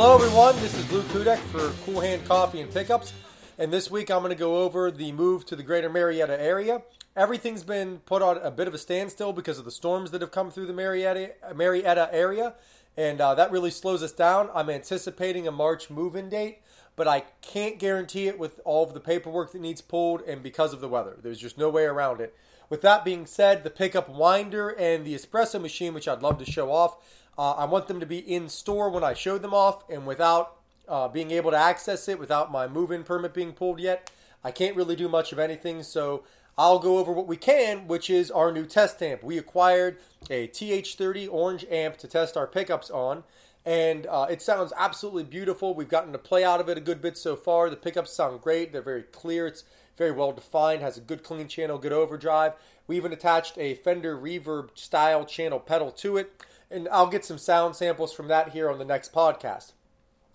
Hello, everyone. This is Lou Kudek for Cool Hand Coffee and Pickups. And this week I'm going to go over the move to the greater Marietta area. Everything's been put on a bit of a standstill because of the storms that have come through the Marietta, Marietta area. And uh, that really slows us down. I'm anticipating a March move in date, but I can't guarantee it with all of the paperwork that needs pulled and because of the weather. There's just no way around it. With that being said, the pickup winder and the espresso machine, which I'd love to show off, uh, I want them to be in store when I show them off, and without uh, being able to access it, without my move-in permit being pulled yet, I can't really do much of anything. So I'll go over what we can, which is our new test amp. We acquired a TH30 orange amp to test our pickups on, and uh, it sounds absolutely beautiful. We've gotten to play out of it a good bit so far. The pickups sound great. They're very clear. It's very well defined. Has a good clean channel, good overdrive. We even attached a Fender Reverb style channel pedal to it and I'll get some sound samples from that here on the next podcast.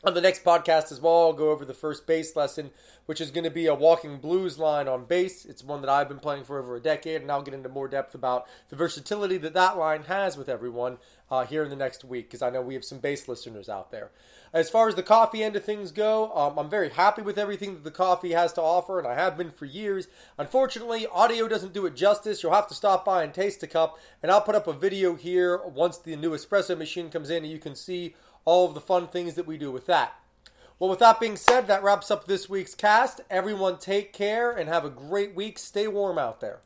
On the next podcast as well, I'll go over the first bass lesson, which is going to be a walking blues line on bass. It's one that I've been playing for over a decade, and I'll get into more depth about the versatility that that line has with everyone uh, here in the next week, because I know we have some bass listeners out there. As far as the coffee end of things go, um, I'm very happy with everything that the coffee has to offer, and I have been for years. Unfortunately, audio doesn't do it justice. You'll have to stop by and taste a cup, and I'll put up a video here once the new espresso machine comes in, and you can see all of the fun things that we do with that. Well, with that being said, that wraps up this week's cast. Everyone take care and have a great week. Stay warm out there.